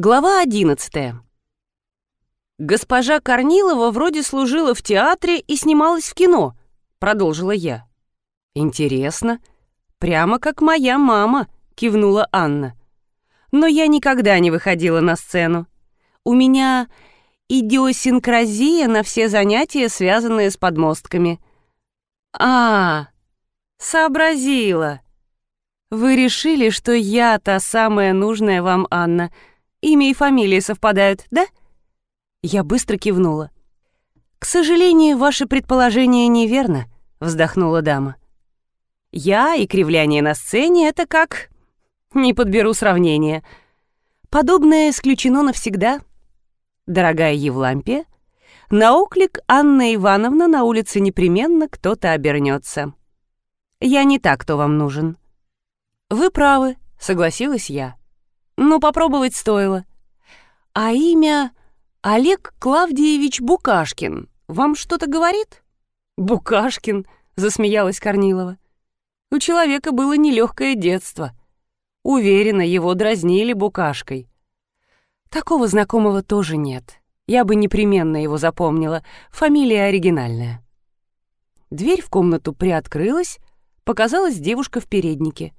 Глава 11. Госпожа Корнилова вроде служила в театре и снималась в кино, продолжила я. Интересно, прямо как моя мама, кивнула Анна. Но я никогда не выходила на сцену. У меня идиосинкразия на все занятия, связанные с подмостками. А, сообразила. Вы решили, что я та самая нужная вам Анна — Имя и фамилия совпадают, да?» Я быстро кивнула. «К сожалению, ваше предположение неверно», — вздохнула дама. «Я и кривляние на сцене — это как...» «Не подберу сравнение. Подобное исключено навсегда. Дорогая Евлампия, на оклик Анна Ивановна на улице непременно кто-то обернется. Я не так, кто вам нужен». «Вы правы», — согласилась я но попробовать стоило. А имя Олег Клавдиевич Букашкин вам что-то говорит? Букашкин, засмеялась Корнилова. У человека было нелегкое детство. Уверена, его дразнили букашкой. Такого знакомого тоже нет. Я бы непременно его запомнила. Фамилия оригинальная. Дверь в комнату приоткрылась, показалась девушка в переднике.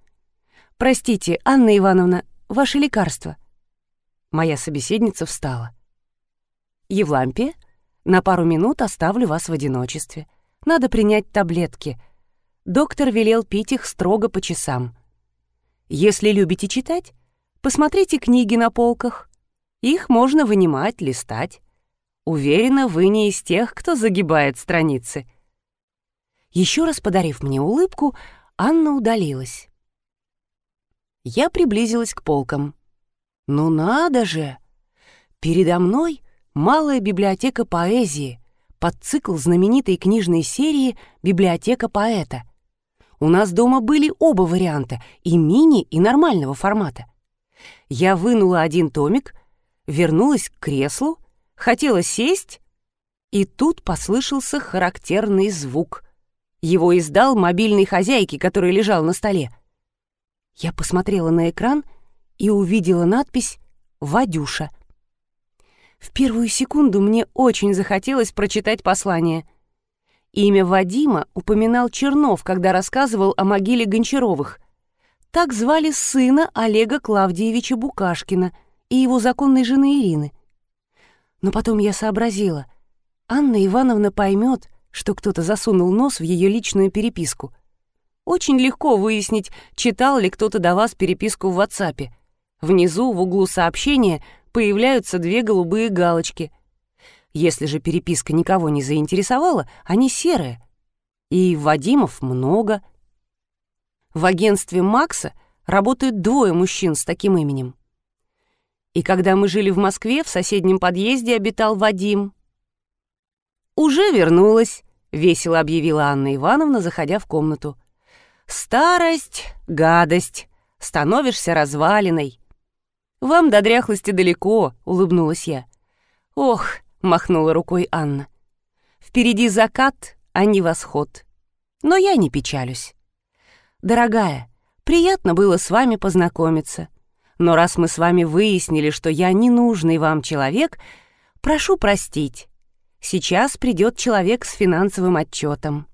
«Простите, Анна Ивановна, ваше лекарство». Моя собеседница встала. «Евлампия, на пару минут оставлю вас в одиночестве. Надо принять таблетки. Доктор велел пить их строго по часам. Если любите читать, посмотрите книги на полках. Их можно вынимать, листать. Уверена, вы не из тех, кто загибает страницы». Еще раз подарив мне улыбку, Анна удалилась. Я приблизилась к полкам. «Ну надо же! Передо мной малая библиотека поэзии, под цикл знаменитой книжной серии «Библиотека поэта». У нас дома были оба варианта, и мини, и нормального формата. Я вынула один томик, вернулась к креслу, хотела сесть, и тут послышался характерный звук. Его издал мобильный хозяйки, который лежал на столе. Я посмотрела на экран и увидела надпись «Вадюша». В первую секунду мне очень захотелось прочитать послание. Имя Вадима упоминал Чернов, когда рассказывал о могиле Гончаровых. Так звали сына Олега Клавдиевича Букашкина и его законной жены Ирины. Но потом я сообразила. Анна Ивановна поймет, что кто-то засунул нос в ее личную переписку. Очень легко выяснить, читал ли кто-то до вас переписку в WhatsApp. Внизу, в углу сообщения, появляются две голубые галочки. Если же переписка никого не заинтересовала, они серые. И Вадимов много. В агентстве Макса работают двое мужчин с таким именем. И когда мы жили в Москве, в соседнем подъезде обитал Вадим. «Уже вернулась», — весело объявила Анна Ивановна, заходя в комнату. Старость — гадость, становишься развалиной. Вам до дряхлости далеко, улыбнулась я. Ох, махнула рукой Анна. Впереди закат, а не восход. Но я не печалюсь. Дорогая, приятно было с вами познакомиться. Но раз мы с вами выяснили, что я ненужный вам человек, прошу простить. Сейчас придет человек с финансовым отчетом.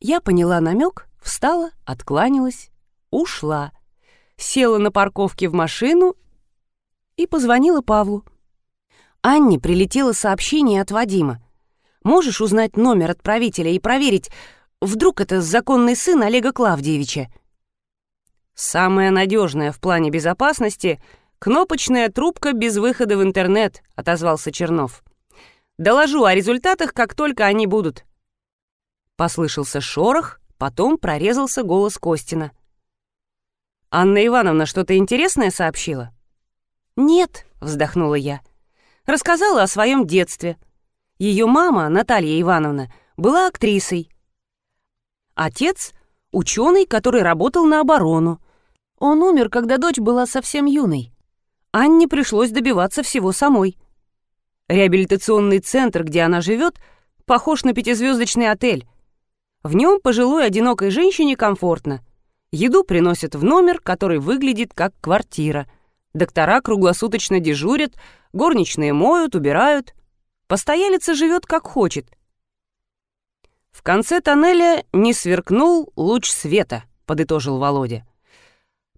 Я поняла намек, встала, откланялась, ушла, села на парковке в машину и позвонила Павлу. Анне прилетело сообщение от Вадима. «Можешь узнать номер отправителя и проверить, вдруг это законный сын Олега Клавдиевича?» «Самое надежное в плане безопасности — кнопочная трубка без выхода в интернет», — отозвался Чернов. «Доложу о результатах, как только они будут. Послышался шорох, потом прорезался голос Костина. «Анна Ивановна что-то интересное сообщила?» «Нет», — вздохнула я. Рассказала о своем детстве. Ее мама, Наталья Ивановна, была актрисой. Отец — ученый, который работал на оборону. Он умер, когда дочь была совсем юной. Анне пришлось добиваться всего самой. Реабилитационный центр, где она живет, похож на пятизвездочный отель. В нем пожилой одинокой женщине комфортно. Еду приносят в номер, который выглядит как квартира. Доктора круглосуточно дежурят, горничные моют, убирают. Постоялица живет как хочет. В конце тоннеля не сверкнул луч света, подытожил Володя.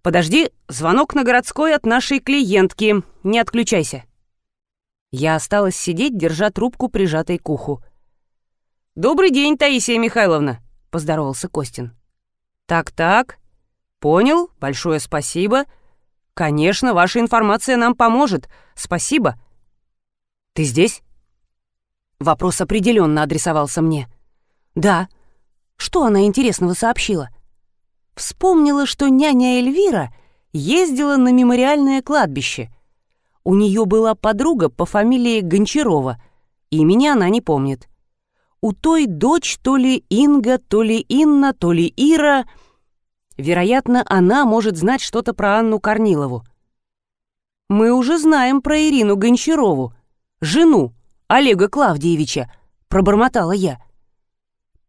«Подожди, звонок на городской от нашей клиентки. Не отключайся». Я осталась сидеть, держа трубку, прижатой к уху. «Добрый день, Таисия Михайловна», — поздоровался Костин. «Так-так. Понял. Большое спасибо. Конечно, ваша информация нам поможет. Спасибо. Ты здесь?» Вопрос определенно адресовался мне. «Да. Что она интересного сообщила?» Вспомнила, что няня Эльвира ездила на мемориальное кладбище. У нее была подруга по фамилии Гончарова. Имени она не помнит. У той дочь то ли Инга, то ли Инна, то ли Ира. Вероятно, она может знать что-то про Анну Корнилову. Мы уже знаем про Ирину Гончарову, жену Олега Клавдиевича, пробормотала я.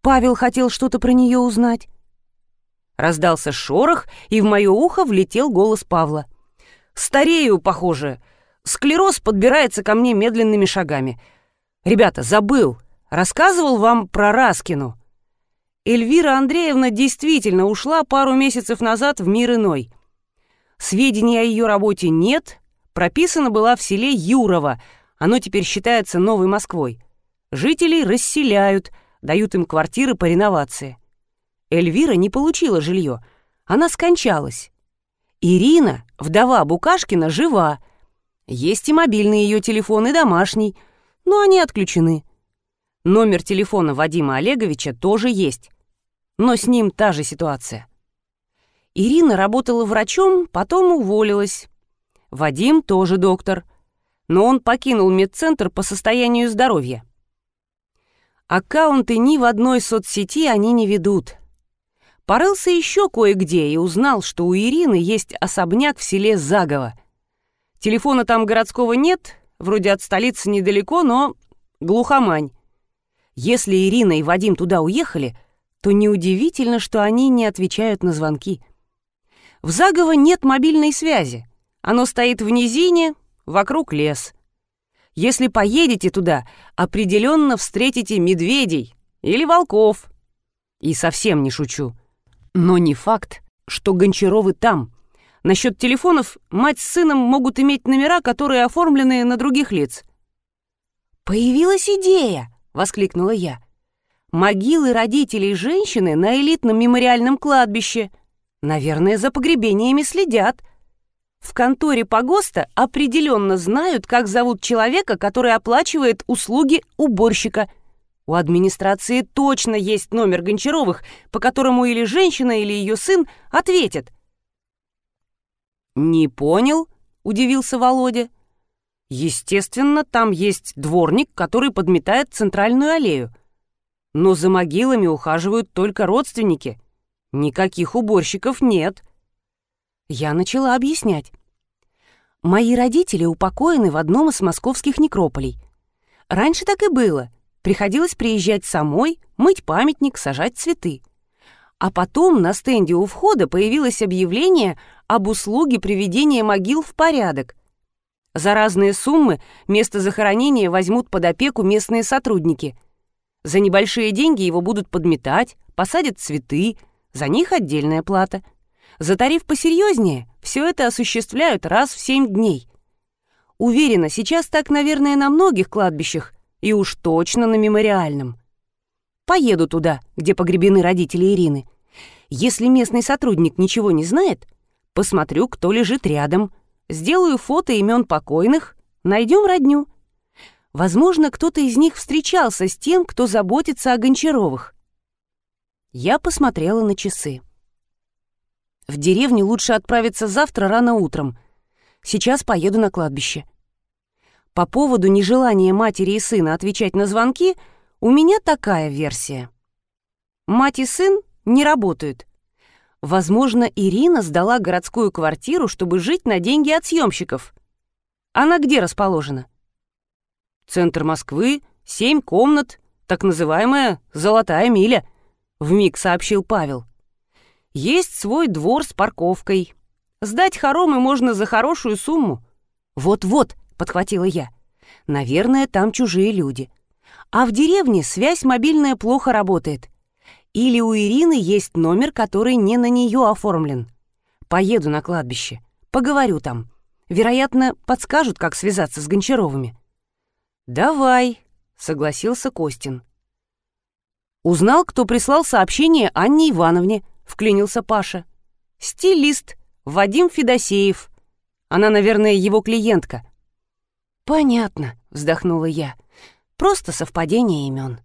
Павел хотел что-то про нее узнать. Раздался шорох, и в мое ухо влетел голос Павла. «Старею, похоже. Склероз подбирается ко мне медленными шагами. Ребята, забыл. Рассказывал вам про Раскину. Эльвира Андреевна действительно ушла пару месяцев назад в мир иной. Сведений о ее работе нет, прописана была в селе Юрово, оно теперь считается Новой Москвой. Жителей расселяют, дают им квартиры по реновации. Эльвира не получила жилье. Она скончалась. Ирина, вдова Букашкина, жива. Есть и мобильный ее телефон, и домашний, но они отключены. Номер телефона Вадима Олеговича тоже есть. Но с ним та же ситуация. Ирина работала врачом, потом уволилась. Вадим тоже доктор. Но он покинул медцентр по состоянию здоровья. Аккаунты ни в одной соцсети они не ведут. Порылся еще кое-где и узнал, что у Ирины есть особняк в селе Загово. Телефона там городского нет, вроде от столицы недалеко, но глухомань. Если Ирина и Вадим туда уехали, то неудивительно, что они не отвечают на звонки. В Загово нет мобильной связи. Оно стоит в низине, вокруг лес. Если поедете туда, определенно встретите медведей или волков. И совсем не шучу. Но не факт, что Гончаровы там. Насчет телефонов мать с сыном могут иметь номера, которые оформлены на других лиц. «Появилась идея!» — воскликнула я. «Могилы родителей женщины на элитном мемориальном кладбище. Наверное, за погребениями следят. В конторе погоста определенно знают, как зовут человека, который оплачивает услуги уборщика — у администрации точно есть номер Гончаровых, по которому или женщина, или ее сын ответят. «Не понял», — удивился Володя. «Естественно, там есть дворник, который подметает центральную аллею. Но за могилами ухаживают только родственники. Никаких уборщиков нет». Я начала объяснять. Мои родители упокоены в одном из московских некрополей. Раньше так и было — Приходилось приезжать самой, мыть памятник, сажать цветы. А потом на стенде у входа появилось объявление об услуге приведения могил в порядок. За разные суммы место захоронения возьмут под опеку местные сотрудники. За небольшие деньги его будут подметать, посадят цветы, за них отдельная плата. За тариф посерьезнее все это осуществляют раз в семь дней. Уверена, сейчас так, наверное, на многих кладбищах, и уж точно на мемориальном. Поеду туда, где погребены родители Ирины. Если местный сотрудник ничего не знает, посмотрю, кто лежит рядом, сделаю фото имен покойных, найдем родню. Возможно, кто-то из них встречался с тем, кто заботится о Гончаровых. Я посмотрела на часы. В деревню лучше отправиться завтра рано утром. Сейчас поеду на кладбище. По поводу нежелания матери и сына отвечать на звонки у меня такая версия. Мать и сын не работают. Возможно, Ирина сдала городскую квартиру, чтобы жить на деньги от съемщиков. Она где расположена? Центр Москвы, семь комнат, так называемая «золотая миля», — вмиг сообщил Павел. Есть свой двор с парковкой. Сдать хоромы можно за хорошую сумму. Вот-вот, подхватила я. Наверное, там чужие люди. А в деревне связь мобильная плохо работает. Или у Ирины есть номер, который не на нее оформлен. Поеду на кладбище. Поговорю там. Вероятно, подскажут, как связаться с Гончаровыми. «Давай», — согласился Костин. «Узнал, кто прислал сообщение Анне Ивановне», — вклинился Паша. «Стилист, Вадим Федосеев. Она, наверное, его клиентка». «Понятно», — вздохнула я. «Просто совпадение имен».